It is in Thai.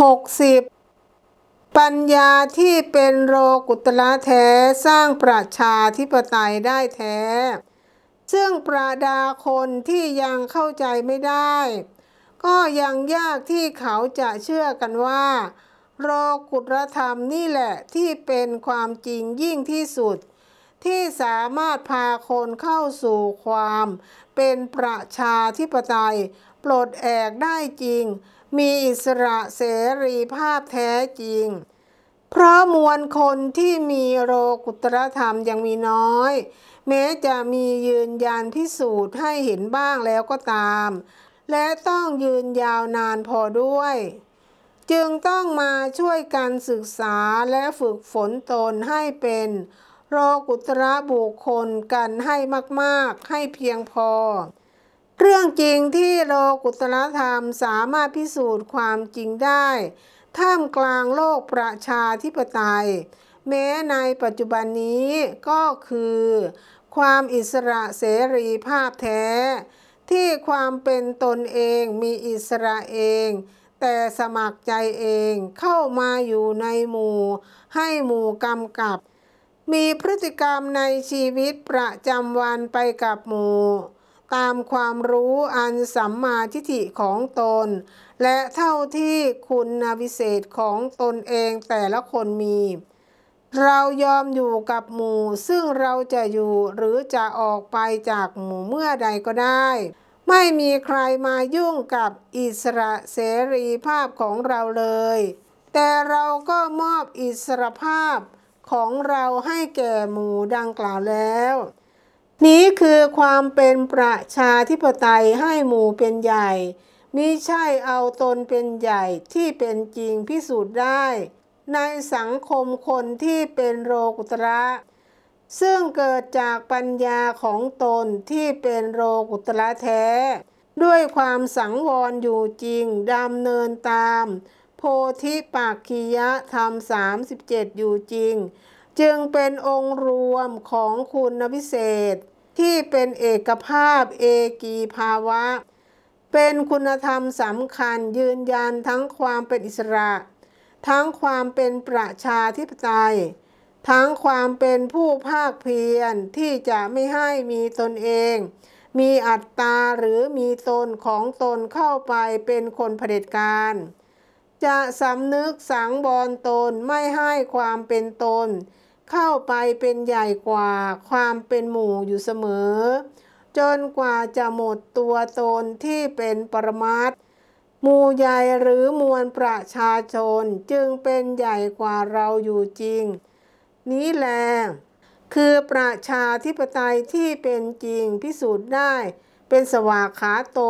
60 ปัญญาที่เป็นโลกุตละแท้สร้างประชาธิปไตยได้แท้ ซึ่งประดาคนที่ยังเข้าใจไม่ได้ ก็ยังยากที่เขาจะเชื่อกันว่าโลกุตรธรรมนี่แหละที่เป็นความจริงยิ่งที่สุด ที่สามารถพาคนเข้าสู่ความ เป็นประชาธิปไตย ปลดแอกได้จริง มีอิสระเสรีภาพแท้จริง เพราะมวลคนที่มีโลกุตรธรรมยังมีน้อย แม้จะมียืนยันพิสูจน์ให้เห็นบ้างแล้วก็ตาม และต้องยืนยาวนานพอด้วย จึงต้องมาช่วยกันศึกษาและฝึกฝนตนให้เป็นโลกุตระบุคคลกันให้มาก ๆ ให้เพียงพอ เรื่องจริงที่โลกุตระธรรมสามารถพิสูจน์ความจริงได้ ท่ามกลางโลกประชาธิปไตย แม้ในปัจจุบันนี้ก็คือ ความอิสระเสรีภาพแท้ ที่ความเป็นตนเองมีอิสระเองแต่สมัครใจเองเข้ามาอยู่ในหมู่ ให้หมู่กำกับ มีพฤติกรรมในชีวิตประจำวันไปกับหมู่ ตามความรู้อันสัมมาทิฏฐิของตน และเท่าที่คุณนาวิเศษของตนเองแต่ละคนมี เรายอมอยู่กับหมู่ ซึ่งเราจะอยู่หรือจะออกไปจากหมู่เมื่อใดก็ได้ ไม่มีใครมายุ่งกับอิสระเสรีภาพของเราเลย แต่เราก็มอบอิสรภาพของเราให้แก่หมู่ดังกล่าวแล้ว นี้คือความเป็นประชาธิปไตยให้หมู่เป็นใหญ่มิใช่เอาตนเป็นใหญ่ที่เป็นจริงพิสูจน์ได้ ในสังคมคนที่เป็นโลกุตระซึ่งเกิดจากปัญญาของตนที่เป็นโลกุตระแท้ ด้วยความสังวรอยู่จริงดำเนินตาม โพธิปักคียธรรม37 อยู่จริง จึงเป็นองค์รวมของคุณพิเศษ ที่เป็นเอกภาพเอกีภาวะ เป็นคุณธรรมสำคัญยืนยันทั้งความเป็นอิสระ ทั้งความเป็นประชาธิปไตย ทั้งความเป็นผู้ภาคเพียรที่จะไม่ให้มีตนเอง มีอัตตาหรือมีตนของตนเข้าไปเป็นคนเผด็จการ จะสำนึกสังบรตนไม่ให้ความเป็นตน เข้าไปเป็นใหญ่กว่าความเป็นหมู่อยู่เสมอ จนกว่าจะหมดตัวตนที่เป็นปรมัตถ์หมู่ใหญ่หรือมวลประชาชนจึงเป็นใหญ่กว่าเราอยู่จริง นี้แลคือประชาธิปไตยที่เป็นจริงพิสูจน์ได้เป็นสวากขาโต